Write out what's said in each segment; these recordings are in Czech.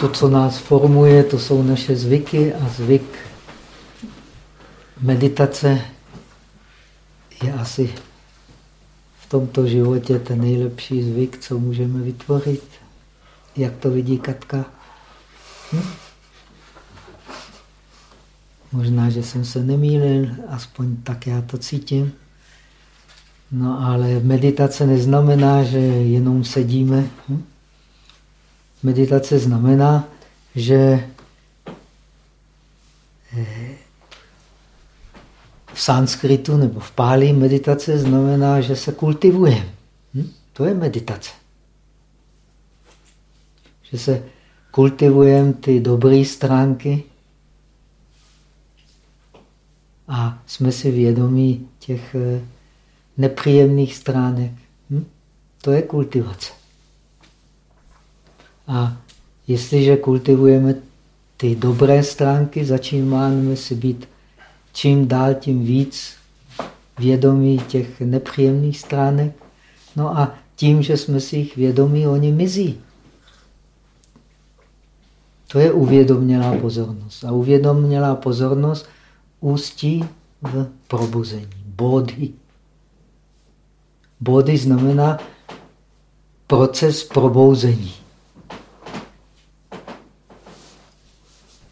to, co nás formuje, to jsou naše zvyky a zvyk meditace je asi v tomto životě ten nejlepší zvyk, co můžeme vytvořit. Jak to vidí Katka? Hm? Možná, že jsem se nemýlil, aspoň tak já to cítím. No ale meditace neznamená, že jenom sedíme. Hm? Meditace znamená, že eh, v sanskritu nebo v pálí meditace znamená, že se kultivujeme. Hm? To je meditace. Že se kultivujeme ty dobré stránky a jsme si vědomí těch eh, nepříjemných stránek. Hm? To je kultivace. A jestliže kultivujeme ty dobré stránky, začínáme si být čím dál tím víc vědomí těch nepříjemných stránek. No a tím, že jsme si jich vědomí, oni mizí. To je uvědomělá pozornost. A uvědomělá pozornost ústí v probuzení. Body. Body znamená proces probouzení.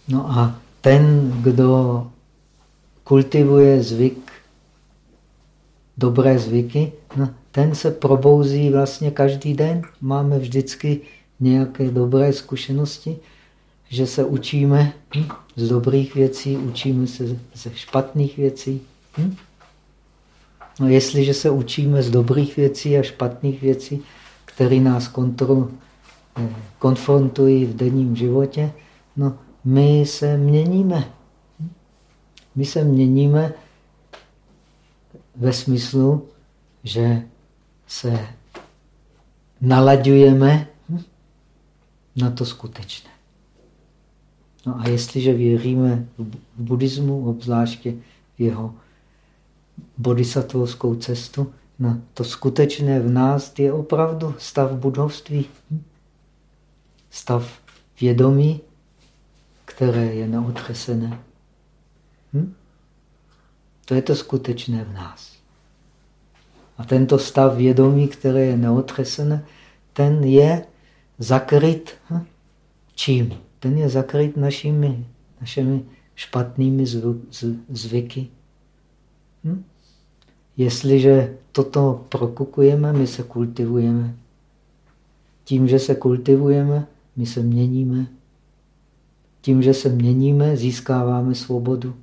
No a ten, kdo kultivuje zvyk, dobré zvyky, no, ten se probouzí vlastně každý den. Máme vždycky nějaké dobré zkušenosti, že se učíme hm, z dobrých věcí, učíme se ze špatných věcí. Hm? No, jestliže se učíme z dobrých věcí a špatných věcí, které nás kontrol, eh, konfrontují v denním životě, no, my se měníme. My se měníme ve smyslu, že se nalaďujeme na to skutečné. No a jestliže věříme v buddhismu, obzvláště v jeho bodhisattvovskou cestu, na to skutečné v nás je opravdu stav budovství. Stav vědomí, které je neotřesené. Hm? To je to skutečné v nás. A tento stav vědomí, který je neotřesený, ten je zakryt hm? čím? Ten je zakryt našimi, našimi špatnými zvyky. Hm? Jestliže toto prokukujeme, my se kultivujeme. Tím, že se kultivujeme, my se měníme. Tím, že se měníme, získáváme svobodu.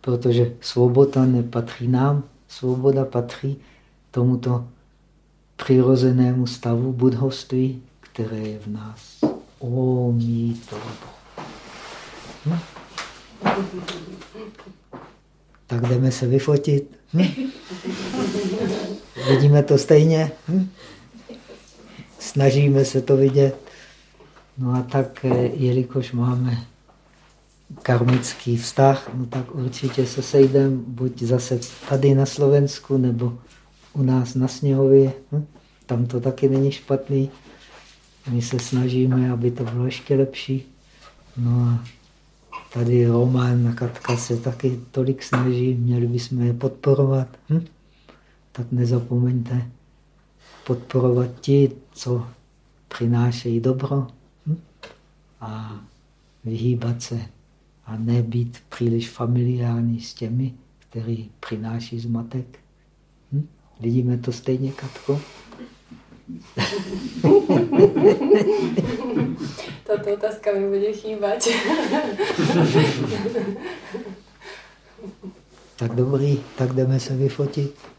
Protože svoboda nepatří nám, svoboda patří tomuto přirozenému stavu budhovství, které je v nás. O, mý to. Hm? Tak jdeme se vyfotit. Hm? Vidíme to stejně? Hm? Snažíme se to vidět. No a tak, eh, jelikož máme karmický vztah, no tak určitě se sejdeme buď zase tady na Slovensku, nebo u nás na Sněhově. Hm? Tam to taky není špatný. My se snažíme, aby to bylo ještě lepší. No a tady Roman a Katka se taky tolik snaží, měli bychom je podporovat. Hm? Tak nezapomeňte podporovat ti, co přinášejí dobro? A vyhýbat se a nebýt příliš familiární s těmi, který přináší zmatek. Hm? Vidíme to stejně, Katko? Tato otázka mi bude chýbať. tak dobrý, tak jdeme se vyfotit.